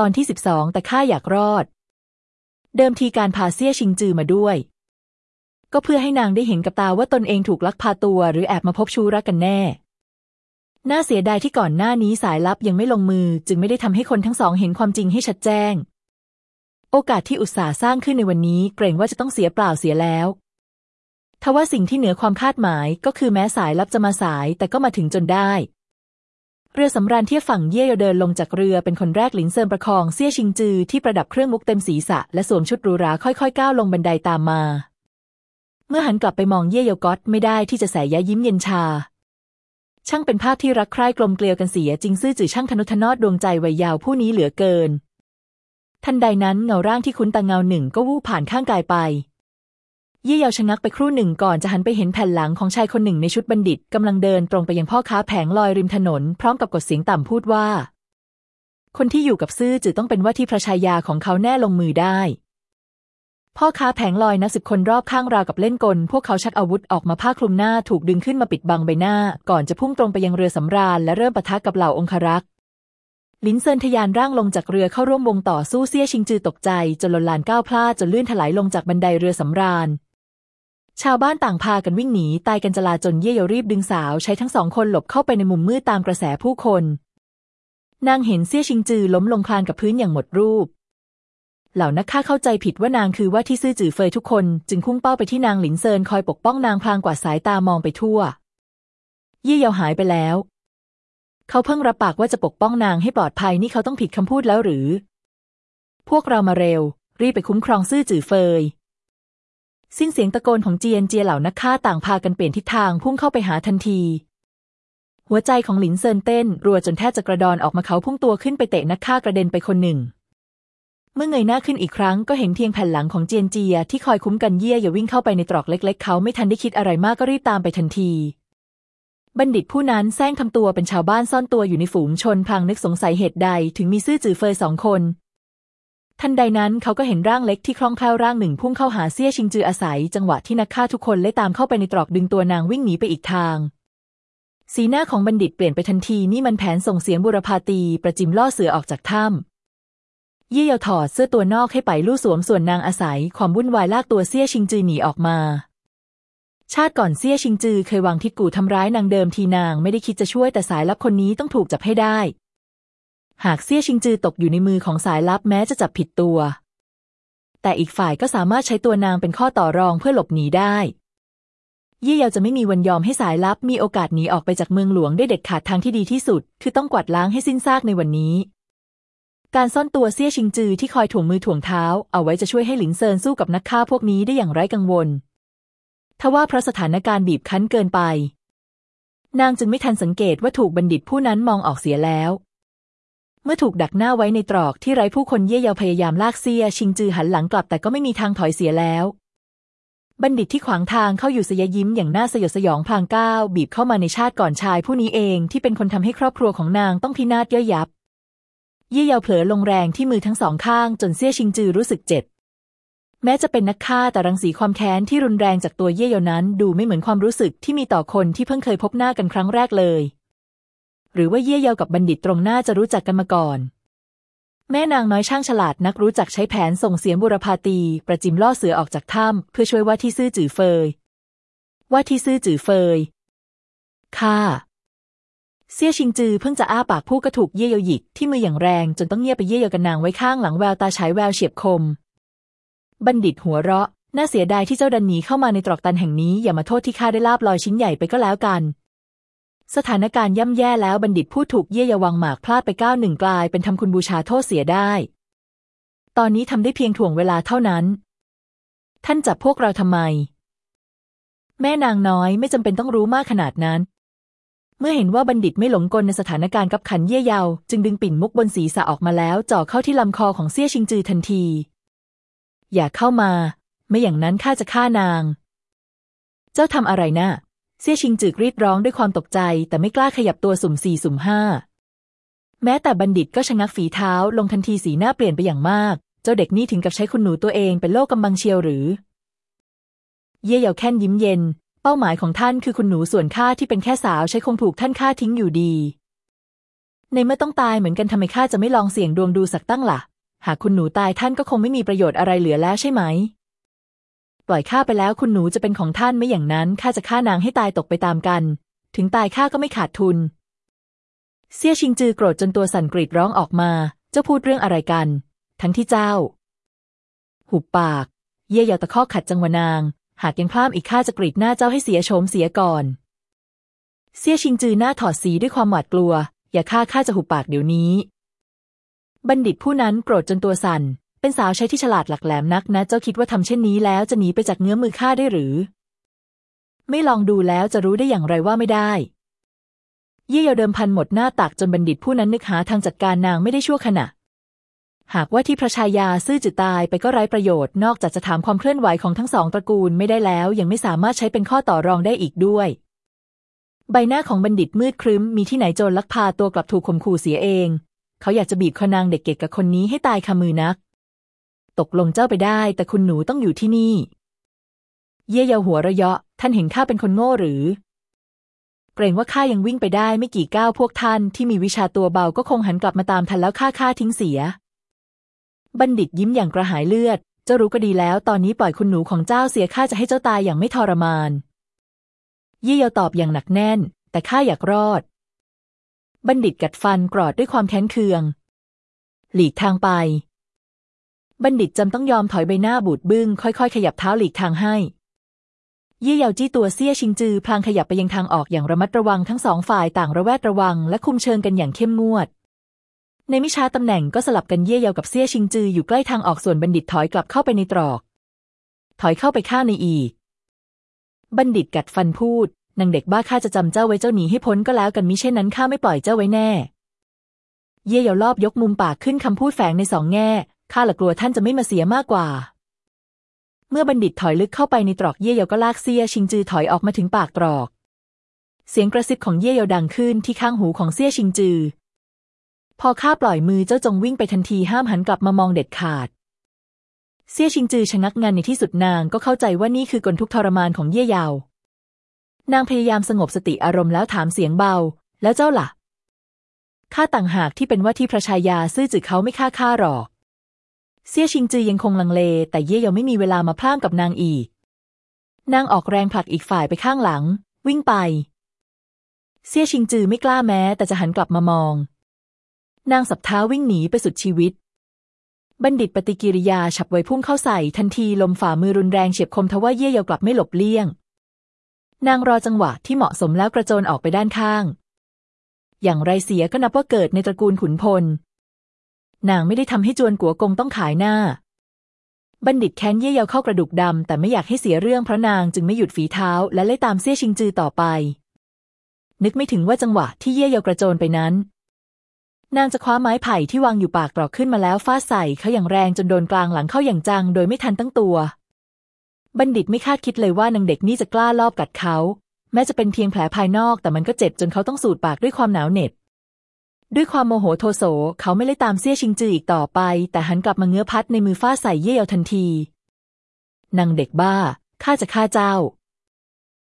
ตอนที่สิบสองแต่ข้าอยากรอด เดิมทีการพาเซี่ยชิงจือมาด้วย ก็เพื่อให้นางได้เห็นกับตาว่าตนเองถูกลักพาตัวหรือแอบมาพบชู้รักกันแน่ น่าเสียดายที่ก่อนหน้านี้สายลับยังไม่ลงมือ จึงไม่ได้ทำให้คนทั้งสองเห็นความจริงให้ชัดแจ้ง โอกาสที่อุตสาห์สร้างขึ้นในวันนี้เกรงว่าจะต้องเสียเปล่าเสียแล้วทว่าสิ่งที่เหนือความคาดหมายก็คือแม้สายลับจะมาสายแต่ก็มาถึงจนได้ เรือสำราญเทียบฝั่งเย่ยเดินลงจากเรือเป็นคนแรกหลินเซินประคองเซี่ยชิงจือที่ประดับเครื่องมุกเต็มศีรษะและสวมชุดรูราค่อยๆก้าวลงบันไดตามมา เมื่อหันกลับไปมองเย่เยก๊อตไม่ได้ที่จะแสยะยิ้มเย็นชา ช่างเป็นภาพที่รักใคร่กลมเกลียวกันเสียจริงซื่อจือช่างทนุถนอดดวงใจวัยยาวผู้นี้เหลือเกิน ทันใดนั้นเงาร่างที่คุ้นตาเงาหนึ่งก็วูบผ่านข้างกายไป เย่เยาชะงักไปครู่หนึ่งก่อนจะหันไปเห็นแผ่นหลังของชายคนหนึ่งในชุดบัณฑิตกำลังเดินตรงไปยังพ่อค้าแผงลอยริมถนน พร้อมกับกดเสียงต่ำพูดว่า คนที่อยู่กับซื่อจือต้องเป็นว่าที่พระชายาของเขาแน่ลงมือได้ พ่อค้าแผงลอยนับสิบคนรอบข้างราวกับเล่นกล พวกเขาชักอาวุธออกมาผ้าคลุมหน้าถูกดึงขึ้นมาปิดบังใบหน้า ก่อนจะพุ่งตรงไปยังเรือสำราญและเริ่มปะทะกับเหล่าองครักษ์ลินเซินทยานร่างลงจากเรือเข้าร่วมวงต่อสู้เซี่ยชิงจือตกใจจนหลนลานก้าวพลาดจนลื่นถลายลงจากบันไดเรือสำราญ ชาวบ้านต่างพากันวิ่งหนี ตายกันจลาจนเย่เยรีบดึงสาวใช้ทั้งสองคนหลบเข้าไปในมุมมืดตามกระแสผู้คน นางเห็นเซี่ยชิงจือล้มลงคลานกับพื้นอย่างหมดรูป เหล่านักฆ่าเข้าใจผิดว่านางคือว่าที่ซื่อจือเฟยทุกคนจึงพุ่งเป้าไปที่นางหลินเซินคอยปกป้องนางพลางกว่าสายตามองไปทั่ว เย่เยาหายไปแล้ว เขาเพิ่งรับปากว่าจะปกป้องนางให้ปลอดภัยนี่เขาต้องผิดคำพูดแล้วหรือ พวกเรามาเร็ว รีบไปคุ้มครองซื่อจือเฟย สิ้นเสียงตะโกนของเจียนเจียเหล่านักฆ่าต่างพากันเปลี่ยนทิศทางพุ่งเข้าไปหาทันที หัวใจของหลินเซินเต้น รัวจนแทบจะกระดอนออกมาเขาพุ่งตัวขึ้นไปเตะนักฆ่ากระเด็นไปคนหนึ่ง เมื่อเงยหน้าขึ้นอีกครั้งก็เห็นเพียงแผ่นหลังของเจียนเจียที่คอยคุ้มกันเยี่ยอย่าวิ่งเข้าไปในตรอกเล็ก ๆ เขาไม่ทันได้คิดอะไรมากก็รีบตามไปทันที บัณฑิตผู้นั้นแซงทำตัวเป็นชาวบ้านซ่อนตัวอยู่ในฝูงชนพลางนึกสงสัยเหตุใด ถึงมีซื่อจือเฟยสองคน ทันใดนั้นเขาก็เห็นร่างเล็กที่คล่องแคล่วร่างหนึ่งพุ่งเข้าหาเซี่ยชิงจืออาศัย จังหวะที่นักฆ่าทุกคนไล่ตามเข้าไปในตรอกดึงตัวนางวิ่งหนีไปอีกทาง สีหน้าของบัณฑิตเปลี่ยนไปทันทีนี่มันแผนส่งเสียงบุรพาตีประจิมล่อเสือออกจากถ้ำเยี่ยวถอดเสื้อตัวนอกให้ไปลู่สวมส่วนนางอาศัย ความวุ่นวายลากตัวเซี่ยชิงจือหนีออกมา ชาติก่อนเซี่ยชิงจือเคยวางทิศกูทำร้ายนางเดิมทีนางไม่ได้คิดจะช่วยแต่สายลับคนนี้ต้องถูกจับให้ได้ หากเซี่ยชิงจือตกอยู่ในมือของสายลับแม้จะจับผิดตัว แต่อีกฝ่ายก็สามารถใช้ตัวนางเป็นข้อต่อรองเพื่อหลบหนีได้ เยี่เยาจะไม่มีวันยอมให้สายลับมีโอกาสหนีออกไปจากเมืองหลวงได้เด็ดขาดทางที่ดีที่สุด คือต้องกวาดล้างให้สิ้นซากในวันนี้ การซ่อนตัวเซี่ยชิงจือที่คอยถ่วงมือถ่วงเท้า เอาไว้จะช่วยให้หลินเซินสู้กับนักฆ่าพวกนี้ได้อย่างไร้กังวลทว่าเพราะสถานการณ์บีบคั้นเกินไป นางจึงไม่ทันสังเกตว่าถูกบัณฑิตผู้นั้นมองออกเสียแล้ว เมื่อถูกดักหน้าไว้ในตรอกที่ไร้ผู้คนเย่เยาพยายามลากเซียชิงจือหันหลังกลับแต่ก็ไม่มีทางถอยเสียแล้ว บัณฑิตที่ขวางทางเข้าอยู่สยยิ้มอย่างน่าสยดสยองพลางก้าวบีบเข้ามาในชาติก่อนชายผู้นี้เองที่เป็นคนทำให้ครอบครัวของนางต้องพินาศย่อยยับ เย่เยาเผลอลงแรงที่มือทั้งสองข้างจนเซียชิงจือรู้สึกเจ็บแม้จะเป็นนักฆ่าแต่รังสีความแค้นที่รุนแรงจากตัวเย่เยานั้น ดูไม่เหมือนความรู้สึกที่มีต่อคนที่เพิ่งเคยพบหน้ากันครั้งแรกเลย หรือว่าเย่เยากับบัณฑิตตรงหน้าจะรู้จักกันมาก่อน แม่นางน้อยช่างฉลาดนักรู้จักใช้แผนส่งเสียงบุรพาตี ประจิมล่อเสือออกจากถ้ำเพื่อช่วยว่าที่ซื่อจือเฟย ว่าที่ซื่อจือเฟยค่ะเซี่ยชิงจือเพิ่งจะอ้าปากพูดก็ถูกเย่เยาหยิกที่มืออย่างแรงจนต้องเงียบไปเย่เยากันนางไว้ข้างหลังแววตาฉายแววเฉียบคม บัณฑิตหัวเราะ น่าเสียดายที่เจ้าดันหนีเข้ามาในตรอกตันแห่งนี้อย่ามาโทษที่ข้าได้ลาบลอยชิ้นใหญ่ไปก็แล้วกัน สถานการณ์ย่ำแย่แล้วบัณฑิตพูดถูกเย่เยวางหมากพลาดไปก้าวหนึ่งกลายเป็นทำคุณบูชาโทษเสียได้ ตอนนี้ทำได้เพียงถ่วงเวลาเท่านั้น ท่านจับพวกเราทำไม แม่นางน้อยไม่จำเป็นต้องรู้มากขนาดนั้น เมื่อเห็นว่าบัณฑิตไม่หลงกลในสถานการณ์กับขันเย่เยาวจึงดึงปิ่นมุกบนศีรษะออกมาแล้วจ่อเข้าที่ลำคอของเซี่ยชิงจือทันที อย่าเข้ามา ไม่อย่างนั้นข้าจะฆ่านาง เจ้าทำอะไรนะ่ะ เซี่ยชิงจือกรีดร้องด้วยความตกใจ แต่ไม่กล้าขยับตัวสุ่มสี่สุ่มห้าแม้แต่บัณฑิตก็ชะงักฝีเท้าลงทันทีสีหน้าเปลี่ยนไปอย่างมาก เจ้าเด็กนี่ถึงกับใช้คุณหนูตัวเองเป็นโลกกำบังเชียวหรือ เย่เยาแค่นยิ้มเย็น เป้าหมายของท่านคือคุณหนูส่วนข้าที่เป็นแค่สาวใช้คงถูกท่านฆ่าทิ้งอยู่ดี ในเมื่อต้องตายเหมือนกันทำไมข้าจะไม่ลองเสี่ยงดวงดูสักตั้งละ่ะ หากคุณหนูตายท่านก็คงไม่มีประโยชน์อะไรเหลือแล้วใช่ไหม ปล่อยข้าไปแล้วคุณหนูจะเป็นของท่านไม่อย่างนั้นข้าจะฆ่านางให้ตายตกไปตามกัน ถึงตายข้าก็ไม่ขาดทุน เสี่ยชิงจือโกรธจนตัวสั่นกรีดร้องออกมา เจ้าพูดเรื่องอะไรกัน ทั้งที่เจ้า หุบปาก เย่เยาตะคอกขัดจังหวะนาง หากยังพลาดอีกข้าจะกรีดหน้าเจ้าให้เสียโฉมเสียก่อน เสี่ยชิงจือหน้าถอดสีด้วยความหวาดกลัว อย่าฆ่าข้าจะหุบปากเดี๋ยวนี้ บัณฑิตผู้นั้นโกรธจนตัวสั่น เป็นสาวใช้ที่ฉลาดหลักแหลมนักนะ เจ้าคิดว่าทำเช่นนี้แล้วจะหนีไปจากเงื้อมือข้าได้หรือ ไม่ลองดูแล้วจะรู้ได้อย่างไรว่าไม่ได้ เย่เยาเดิมพันหมดหน้าตักจนบัณฑิตผู้นั้นนึกหาทางจัดการนางไม่ได้ชั่วขณะ หากว่าที่พระชายาซื่อจืดตายไปก็ไร้ประโยชน์ นอกจากจะถามความเคลื่อนไหวของทั้งสองตระกูลไม่ได้แล้ว ยังไม่สามารถใช้เป็นข้อต่อรองได้อีกด้วยใบหน้าของบัณฑิตมืดครึ้ม มีที่ไหนโจรลักพาตัวกลับถูกข่มขู่เสียเอง เขาอยากจะบีบคอนางเด็กเก็กกับคนนี้ให้ตายคามือนัก ตกลงเจ้าไปได้ แต่คุณหนูต้องอยู่ที่นี่ เย่เยาหัวระยะ ท่านเห็นข้าเป็นคนโง่หรือ เกรงว่าข้ายังวิ่งไปได้ไม่กี่ก้าวพวกท่านที่มีวิชาตัวเบาก็คงหันกลับมาตามทันแล้วฆ่าข้าทิ้งเสีย บัณฑิตยิ้มอย่างกระหายเลือด เจ้ารู้ก็ดีแล้ว ตอนนี้ปล่อยคุณหนูของเจ้าเสียข้าจะให้เจ้าตายอย่างไม่ทรมาน เย่เยาตอบอย่างหนักแน่น แต่ข้าอยากรอด บัณฑิตกัดฟันกรอดด้วยความแค้นเคือง หลีกทางไป บัณฑิตจำต้องยอมถอยใบหน้าบูดบึ้งค่อยๆ ขยับเท้าหลีกทางให้เย่เยาจี้ตัวเซี่ยชิงจือพลางขยับไปยังทางออกอย่างระมัดระวังทั้งสองฝ่ายต่างระแวดระวัง และคุมเชิงกันอย่างเข้มงวด ในมิชาตำแหน่งก็สลับกันเยี่ยเยากับเซี่ยชิงจืออยู่ใกล้ทางออกส่วนบัณฑิตถอยกลับเข้าไปในตรอก ถอยเข้าไปข้าในอีก บัณฑิตกัดฟันพูดนางเด็กบ้าข้าจะจำเจ้าไว้เจ้าหนีให้พ้นก็แล้วกันมิเช่นนั้นข้าไม่ปล่อยเจ้าไว้แน่ เย่เยารอบยกมุมปากขึ้นคำพูดแฝงในสองแง่ ข้าละกลัวท่านจะไม่มาเสียมากกว่า เมื่อบัณฑิตถอยลึกเข้าไปในตรอกเย่เยาก็ลากเสี้ยชิงจือถอยออกมาถึงปากตรอก เสียงกระซิบของเย่เยาดังขึ้นที่ข้างหูของเสี้ยชิงจือ พอข้าปล่อยมือเจ้าจงวิ่งไปทันทีห้ามหันกลับมามองเด็ดขาด เสี้ยชิงจือชะงักงันในที่สุดนางก็เข้าใจว่านี่คือกลทุกทรมานของเย่เยา นางพยายามสงบสติอารมณ์แล้วถามเสียงเบา แล้วเจ้าล่ะข้าต่างหากที่เป็นว่าที่พระชายาซื่อจือเขาไม่ฆ่าข้าหรอก เสี่ยชิงจือยังคงลังเล แต่เย่ยังไม่มีเวลามาพล่ามกับนางอีก นางออกแรงผลักอีกฝ่ายไปข้างหลัง วิ่งไปเสี่ยชิงจือไม่กล้าแม้ แต่จะหันกลับมามอง นางสับเท้าวิ่งหนีไปสุดชีวิต บัณฑิตปฏิกิริยาฉับไวพุ่งเข้าใส่ทันทีลมฝ่ามือรุนแรงเฉียบคมทว่าเย่เยากลับไม่หลบเลี่ยง นางรอจังหวะที่เหมาะสมแล้วกระโจนออกไปด้านข้าง อย่างไรเสียก็นับว่าเกิดในตระกูลขุนพล นางไม่ได้ทำให้จวนกัวกงต้องขายหน้า บัณฑิตแค้นเย่เยาเข้ากระดูกดำแต่ไม่อยากให้เสียเรื่องเพราะนางจึงไม่หยุดฝีเท้า และไล่ตามเสี่ยชิงจือต่อไป นึกไม่ถึงว่าจังหวะที่เย่เยากระโจนไปนั้น นางจะคว้าไม้ไผ่ที่วางอยู่ปากตรอกขึ้นมาแล้วฟาดใส่เขาอย่างแรงจนโดนกลางหลังเข้าอย่างจัง โดยไม่ทันตั้งตัว บัณฑิตไม่คาดคิดเลยว่านางเด็กนี่จะกล้าลอบกัดเขา แม้จะเป็นเพียงแผลภายนอกแต่มันก็เจ็บจนเขาต้องสูดปากด้วยความหนาวเหน็บ ด้วยความโมโหโทโสเขาไม่ไล่ตามเสี่ยชิงจืออีกต่อไป แต่หันกลับมาเงื้อพัดในมือฟาใส่เย่เยาทันทีนางเด็กบ้าข้าจะฆ่าเจ้า